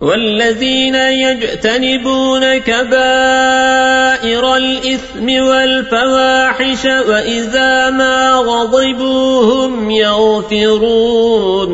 والذين يجتنبون كبائر الإثم والفواحش وإذا ما غضبوا هم يغفرون.